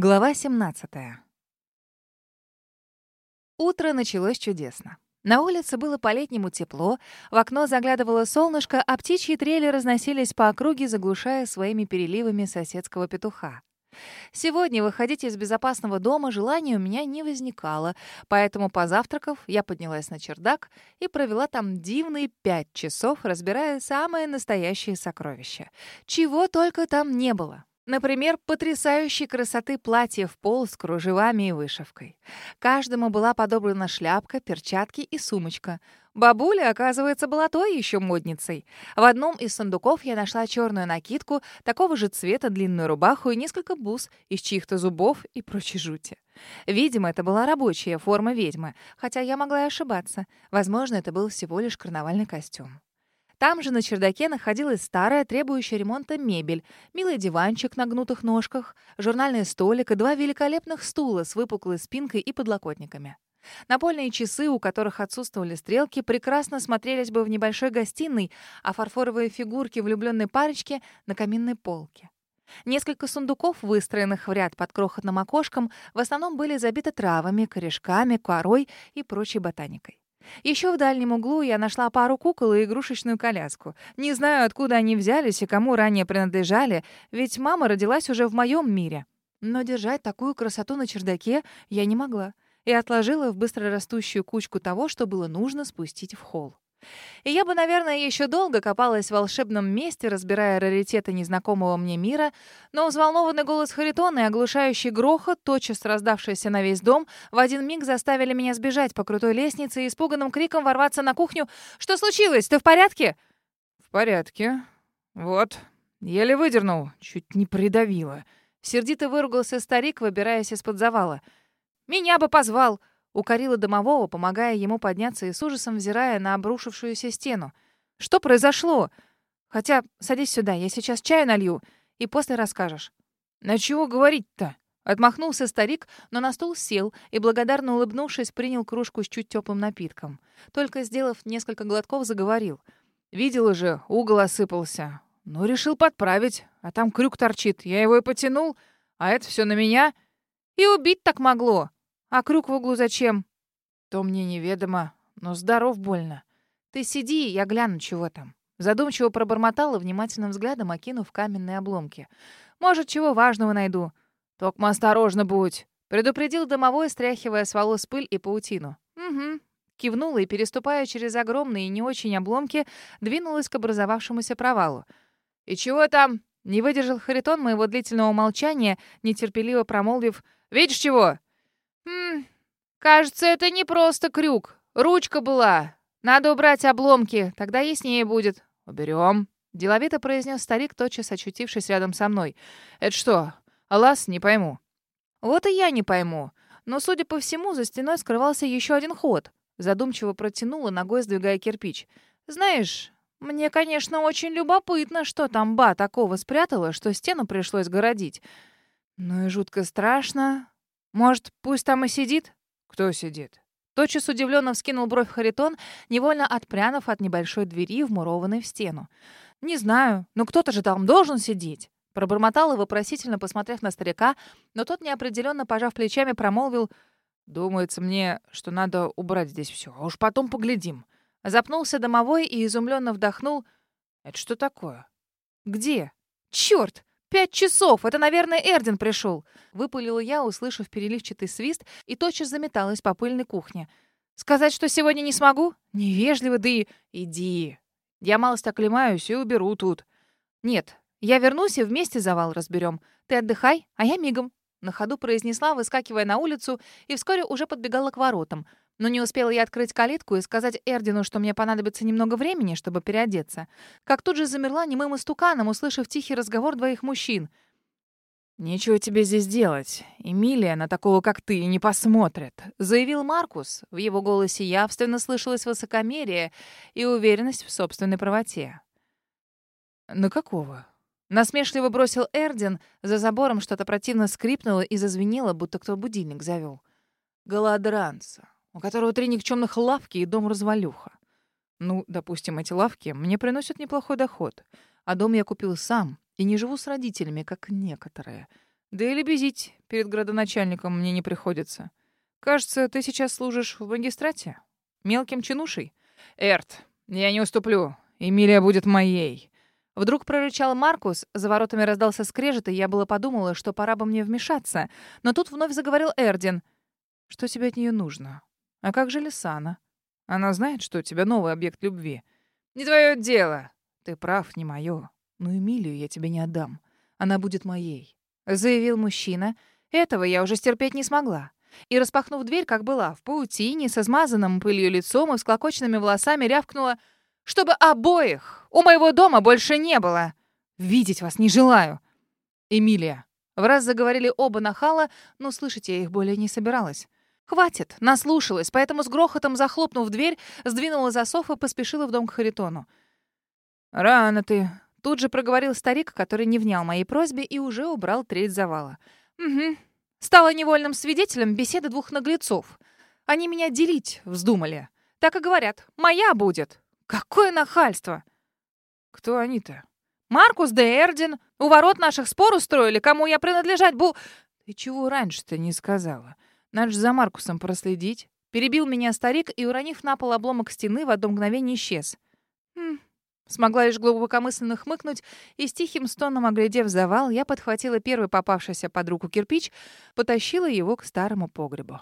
Глава 17. Утро началось чудесно. На улице было по-летнему тепло, в окно заглядывало солнышко, а птичьи трели разносились по округе, заглушая своими переливами соседского петуха. Сегодня выходить из безопасного дома желания у меня не возникало, поэтому, позавтракав, я поднялась на чердак и провела там дивные пять часов, разбирая самые настоящие сокровища. Чего только там не было. Например, потрясающей красоты платье в пол с кружевами и вышивкой. Каждому была подобрана шляпка, перчатки и сумочка. Бабуля, оказывается, была той еще модницей. В одном из сундуков я нашла черную накидку, такого же цвета длинную рубаху и несколько бус из чьих-то зубов и прочей жути. Видимо, это была рабочая форма ведьмы, хотя я могла и ошибаться. Возможно, это был всего лишь карнавальный костюм. Там же на чердаке находилась старая, требующая ремонта мебель, милый диванчик на гнутых ножках, журнальный столик и два великолепных стула с выпуклой спинкой и подлокотниками. Напольные часы, у которых отсутствовали стрелки, прекрасно смотрелись бы в небольшой гостиной, а фарфоровые фигурки влюбленной парочки — на каминной полке. Несколько сундуков, выстроенных в ряд под крохотным окошком, в основном были забиты травами, корешками, корой и прочей ботаникой. Еще в дальнем углу я нашла пару кукол и игрушечную коляску. Не знаю, откуда они взялись и кому ранее принадлежали, ведь мама родилась уже в моем мире. Но держать такую красоту на чердаке я не могла и отложила в быстрорастущую кучку того, что было нужно спустить в холл. И я бы, наверное, еще долго копалась в волшебном месте, разбирая раритеты незнакомого мне мира, но взволнованный голос Харитона и оглушающий грохот, тотчас раздавшийся на весь дом, в один миг заставили меня сбежать по крутой лестнице и испуганным криком ворваться на кухню. «Что случилось? Ты в порядке?» «В порядке. Вот. Еле выдернул. Чуть не придавило». Сердито выругался старик, выбираясь из-под завала. «Меня бы позвал!» Укорила домового, помогая ему подняться и с ужасом взирая на обрушившуюся стену. «Что произошло? Хотя, садись сюда, я сейчас чаю налью, и после расскажешь». «На чего говорить-то?» Отмахнулся старик, но на стул сел и, благодарно улыбнувшись, принял кружку с чуть теплым напитком. Только, сделав несколько глотков, заговорил. «Видела же, угол осыпался. Ну, решил подправить, а там крюк торчит. Я его и потянул, а это все на меня. И убить так могло. А крюк в углу зачем? То мне неведомо, но здоров больно. Ты сиди, я гляну, чего там. Задумчиво пробормотала, внимательным взглядом окинув каменные обломки. Может, чего важного найду. Токма осторожно будь. Предупредил домовой, стряхивая с волос пыль и паутину. Угу. Кивнула и, переступая через огромные и не очень обломки, двинулась к образовавшемуся провалу. «И чего там?» Не выдержал Харитон моего длительного молчания, нетерпеливо промолвив «Видишь чего?» «Хм, кажется, это не просто крюк. Ручка была. Надо убрать обломки, тогда яснее будет». «Уберем», — деловито произнес старик, тотчас очутившись рядом со мной. «Это что, Алас? Не пойму». «Вот и я не пойму. Но, судя по всему, за стеной скрывался еще один ход». Задумчиво протянула, ногой сдвигая кирпич. «Знаешь, мне, конечно, очень любопытно, что там ба такого спрятала, что стену пришлось городить. Ну и жутко страшно. Может, пусть там и сидит? Кто сидит? Тотчас удивленно вскинул бровь Харитон, невольно отпрянув от небольшой двери, вмурованной в стену. «Не знаю, но кто-то же там должен сидеть!» Пробормотал и вопросительно посмотрев на старика, но тот, неопределенно пожав плечами, промолвил «Думается мне, что надо убрать здесь все, а уж потом поглядим». Запнулся домовой и изумленно вдохнул. «Это что такое?» «Где?» «Черт! «Пять часов! Это, наверное, Эрдин пришел!» Выпалила я, услышав переливчатый свист, и тотчас заметалась по пыльной кухне. «Сказать, что сегодня не смогу? Невежливо, да и... Иди! Я малость оклемаюсь и уберу тут. Нет, я вернусь и вместе завал разберем. Ты отдыхай, а я мигом». На ходу произнесла, выскакивая на улицу, и вскоре уже подбегала к воротам. Но не успела я открыть калитку и сказать Эрдину, что мне понадобится немного времени, чтобы переодеться, как тут же замерла немым истуканом, услышав тихий разговор двоих мужчин. «Нечего тебе здесь делать. Эмилия на такого, как ты, не посмотрит», — заявил Маркус. В его голосе явственно слышалось высокомерие и уверенность в собственной правоте. «На какого?» Насмешливо бросил Эрдин. За забором что-то противно скрипнуло и зазвенело, будто кто будильник завел. «Голодранца у которого три никчемных лавки и дом-развалюха. Ну, допустим, эти лавки мне приносят неплохой доход, а дом я купил сам и не живу с родителями, как некоторые. Да и лебезить перед градоначальником мне не приходится. Кажется, ты сейчас служишь в магистрате? Мелким чинушей? Эрт, я не уступлю. Эмилия будет моей. Вдруг прорычал Маркус, за воротами раздался скрежет, и я было подумала, что пора бы мне вмешаться. Но тут вновь заговорил Эрдин. Что тебе от нее нужно? А как же Лисана? Она знает, что у тебя новый объект любви. Не твое дело. Ты прав, не мое. Но Эмилию я тебе не отдам. Она будет моей. Заявил мужчина. Этого я уже стерпеть не смогла. И, распахнув дверь, как была, в паутине, со смазанным пылью лицом и с клокоченными волосами, рявкнула, чтобы обоих у моего дома больше не было. Видеть вас не желаю. Эмилия. В раз заговорили оба нахала, но слышать я их более не собиралась. Хватит, наслушалась, поэтому с грохотом захлопнув дверь, сдвинула засов и поспешила в дом к Харитону. «Рано ты», — тут же проговорил старик, который не внял моей просьбе и уже убрал треть завала. «Угу. Стала невольным свидетелем беседы двух наглецов. Они меня делить вздумали. Так и говорят, моя будет. Какое нахальство!» «Кто они-то?» «Маркус де Эрдин. У ворот наших спор устроили, кому я принадлежать бу...» «Ты чего раньше-то не сказала?» Надо же за Маркусом проследить. Перебил меня старик и, уронив на пол обломок стены, в одно мгновение исчез. Хм. Смогла лишь глубокомысленно хмыкнуть, и с тихим стоном оглядев завал, я подхватила первый попавшийся под руку кирпич, потащила его к старому погребу.